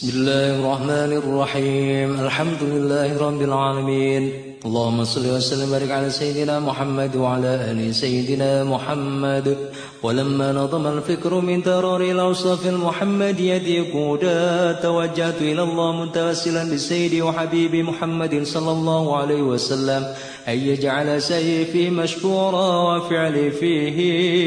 بسم الله الرحمن الرحيم. الحمد لله رب العالمين. اللهم صل وسلم وبارك على سيدنا محمد وعلى آل سيدنا محمد. ولما نظم الفكر من ترار الأوصاف المحمديه قودا توجهت إلى الله متوسلا بسيدي وحبيبي محمد صلى الله عليه وسلم. أن يجعل سيفي مشكورا وفعلي فيه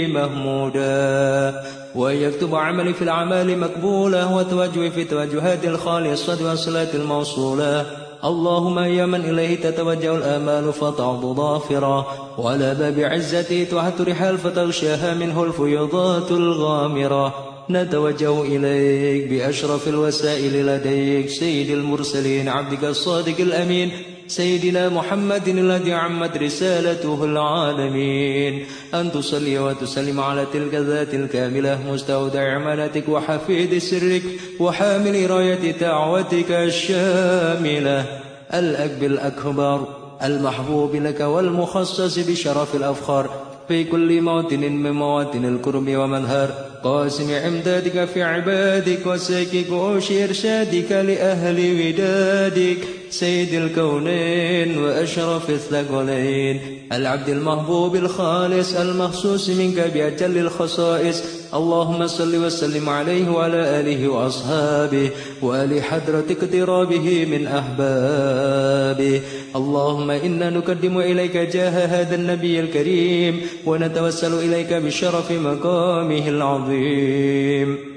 مهمودا. وأن يكتب عملي في الأعمال مقبولة وتوجهي في توجهات الخالصة والصلاة الموصولة اللهم يا من إليه تتوجه الآمال فتعض ظافرا. وعلى باب عزتي تحت رحال فتغشاها منه الفيضات الغامرة. نتوجه إليك بأشرف الوسائل لديك سيد المرسلين عبدك الصادق الأمين. سيدنا محمد الذي عمت رسالته العالمين. أن تصلي وتسلم على تلك الذات الكاملة مستودع أمانتك وحفيد سرك وحامل راية دعوتك الشاملة. الأكب الأكبر المحبوب لك والمخصص بشرف الأفخار. في كل موطن من مواطن الكرم ومنهر قاسم عمدادك في عبادك وسيك كوش إرشادك لأهل ودادك. سيد الكونين وأشرف الثقلين. العبد المحبوب الخالص المخصوص منك بأجل الخصائص اللهم صل وسلم عليه وعلى آله وأصحابه وآل حضرة اقترابه من أحبابه. اللهم إنا نقدم إليك جاه هذا النبي الكريم ونتوسل إليك بشرف مقامه العظيم.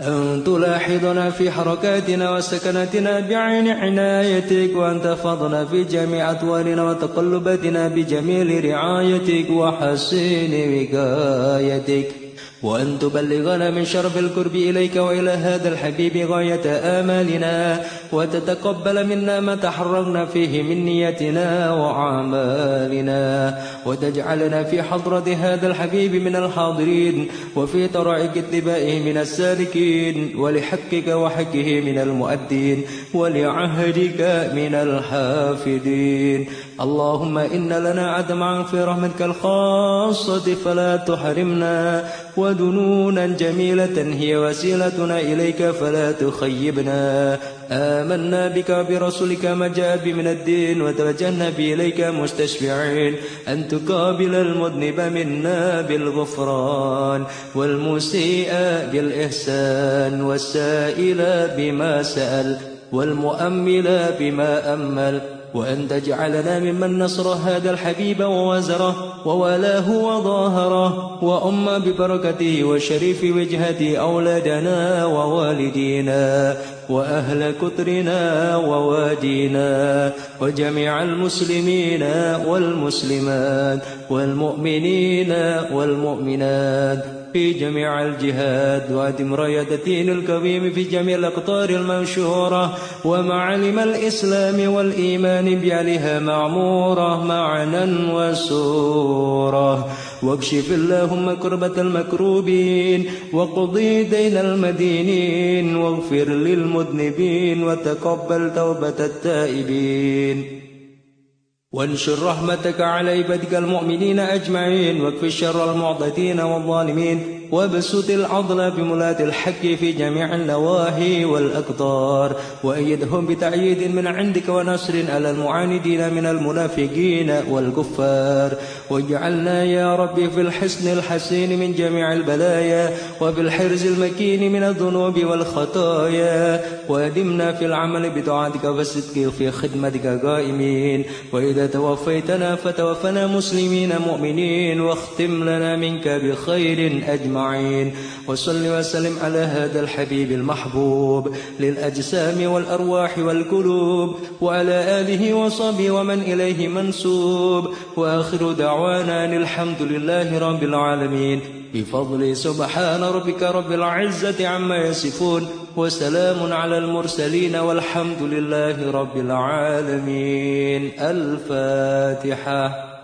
أن تلاحظنا في حركاتنا وسكناتنا بعين عنايتك وأن تفضنا في جميع أطوارنا وتقلباتنا بجميل رعايتك وحسين وقايتك. وأن تبلغنا من شرف القرب إليك وإلى هذا الحبيب غاية آمالنا وتتقبل منا ما تحررنا فيه من نيتنا وأعمالنا وتجعلنا في حضرة هذا الحبيب من الحاضرين وفي طرائق اتباعه من السالكين ولحقك وحقه من المؤدين ولعهدك من الحافظين اللهم إن لنا عدما في رحمتك الخاصة فلا تحرمنا ودنونا جميلة هي وسيلتنا إليك فلا تخيبنا. آمنا بك برسولك ما جاء من الدين وتوجهنا به إليك مستشفعين. أن تقابل المذنب منا بالغفران والمسيء بالإحسان والسائل بما سأل والمؤمل بما أمل. وأن تجعلنا ممن نصر هذا الحبيب ووزره وولاه وظاهره وأم ببركته وشريف وجهة أولادنا ووالدينا وأهل كترنا ووادينا وجميع المسلمين والمسلمات والمؤمنين والمؤمنات. في جميع الجهاد وادم راية الدين القويم في جميع الأقطار المنشورة ومعالم الإسلام والإيمان بعلها معمورة معنا وسورة. واكشف اللهم كربة المكروبين وقضي دين المدينين واغفر للمذنبين وتقبل توبة التائبين. وانشر رحمتك على عبادك المؤمنين أجمعين واكف شر المعتدين والظالمين. وابسط العضل بملاة الحق في جميع النواهي والأقطار وأيدهم بتأييد من عندك ونصر على المعاندين من المنافقين والكفار. واجعلنا يا ربي في الحسن الحسين من جميع البلايا وفي الحرز المكين من الذنوب والخطايا. وأدمنا في العمل بطاعتك والصدق في خدمتك قائمين. وإذا توفيتنا فتوفنا مسلمين مؤمنين واختم لنا منك بخير أجمعين. وصل وسلم على هذا الحبيب المحبوب للأجسام والأرواح والقلوب وعلى آله وصحبه ومن إليه منسوب. وآخر دعوانا الحمد لله رب العالمين. بفضل سبحان ربك رب العزة عما يصفون. وسلام على المرسلين والحمد لله رب العالمين. الفاتحة.